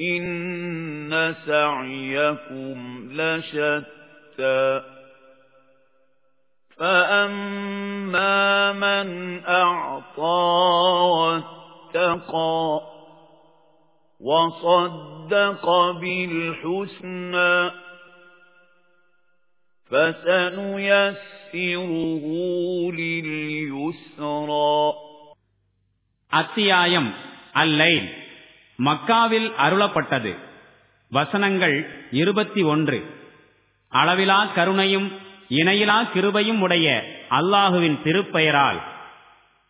إن سعيكم لشتى فأما من أعطى واتقى وصدق بالحسنى فسنيسره لليسرى அத்தியாயம் அல்லைல் மக்காவில் அருளப்பட்டது. வசனங்கள் இருபத்தி ஒன்று. அளவிலா கருணையும் இணையிலா கிருபையும் உடைய அல்லாஹுவின் திருப்பெயரால்.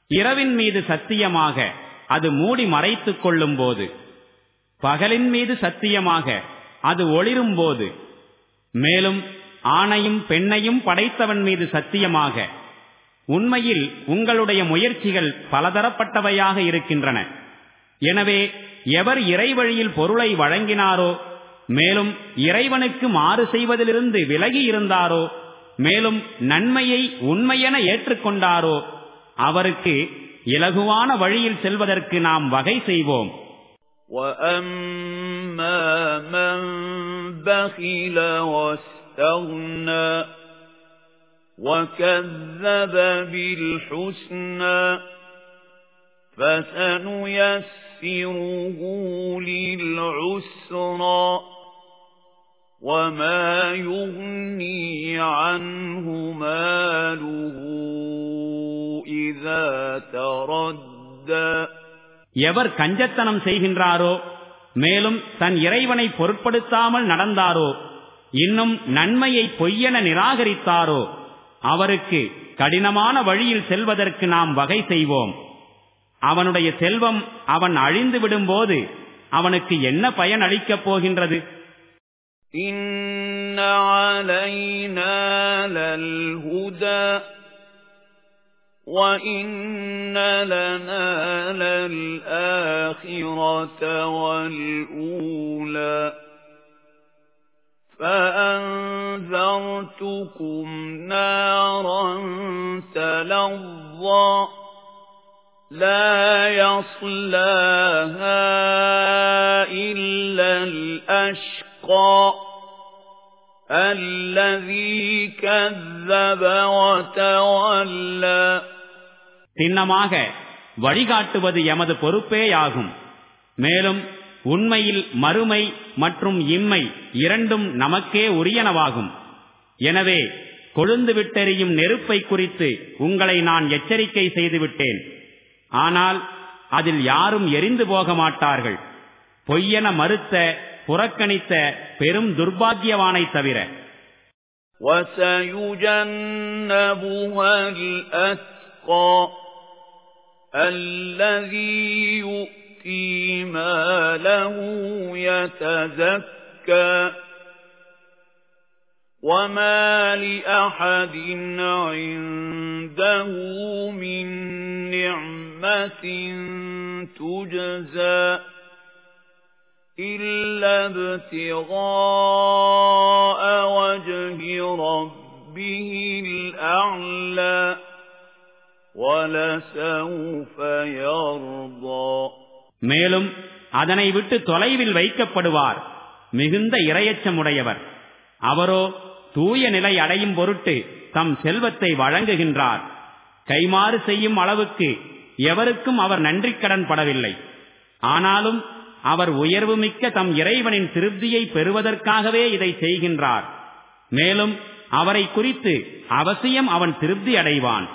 இரவின் மீது சத்தியமாக அது மூடி மறைத்துக் கொள்ளும் போது பகலின் மீது சத்தியமாக அது ஒளிரும் போது மேலும் ஆணையும் பெண்ணையும் படைத்தவன் மீது சத்தியமாக. உண்மையில் உங்களுடைய முயற்சிகள் பலதரப்பட்டவையாக இருக்கின்றன. எனவே எவர் இறைவழியில் பொருளை வழங்கினாரோ மேலும் இறைவனுக்கு மாறு செய்வதிலிருந்து விலகி இருந்தாரோ மேலும் நன்மையை உண்மையென ஏற்றுக்கொண்டாரோ அவருக்கு இலகுவான வழியில் செல்வதற்கு நாம் வகை செய்வோம் وَأَمَّا مَن بَخِلَ وَاسْتَغْنَى وَكَذَّبَ بِالْحُسْنَى فَسَنُيَسِّرُهُ لِلْعُسْرَى وَمَا يُغْنِي عَنْهُ مَالُهُ إِذَا تَرَدَّى எவர் கஞ்சத்தனம் செய்கின்றாரோ மேலும் தன் இறைவனை பொருட்படுத்தாமல் நடந்தாரோ இன்னும் நன்மையை பொய்யென நிராகரித்தாரோ அவருக்கு கடினமான வழியில் செல்வதற்கு நாம் வகை செய்வோம் அவனுடைய செல்வம் அவன் அழிந்து விடும்போது அவனுக்கு என்ன பயன் அளிக்கப் போகின்றது إِنَّ عَلَيْنَا لَلْهُدَى وَإِنَّ لَنَا لَلْآخِرَةَ وَالْأُولَى فَأَنذَرْتُكُمْ نَارًا تَلَظَّى لَا يَصْلَاهَا إِلَّا الْأَشْقَى الَّذِي كَذَّبَ وَتَوَلَّى சின்னமாக வழிகாட்டுவது எமது பொறுப்பேயாகும் மேலும் உண்மையில் மறுமை மற்றும் இம்மை இரண்டும் நமக்கே உரியனவாகும் எனவே கொழுந்து விட்டெறியும் நெருப்பை குறித்து உங்களை நான் எச்சரிக்கை செய்துவிட்டேன் ஆனால் அதில் யாரும் எரிந்து போக மாட்டார்கள் பொய்யென மறுத்த புறக்கணித்த பெரும் துர்பாக்கியவானை தவிர وَسَيُجَنَّبُهَا الْأَتْقَى الَّذِي يُؤْتِي مَالَهُ يَتَزَكَّى وَمَا لِأَحَدٍ عِندَهُ مِن نِّعْمَةٍ تُجْزَى إِلَّا ابْتِغَاءَ وَجْهِ رَبِّهِ الْأَعْلَى وَلَسَوْفَ يَرْضَى மேலும் அதனை விட்டு தொலைவில் வைக்கப்படுவார் மிகுந்த இரையச்சமுடையவர் அவரோ தூய நிலை அடையும் பொருட்டு தம் செல்வத்தை வழங்குகின்றார். கைமாறு செய்யும் அளவுக்கு எவருக்கும் அவர் நன்றி கடன் படவில்லை. ஆனாலும் அவர் உயர்வு மிக்க தம் இறைவனின் திருப்தியை பெறுவதற்காகவே இதை செய்கின்றார். மேலும் அவரை குறித்து அவசியம் அவன் திருப்தி அடைவான்.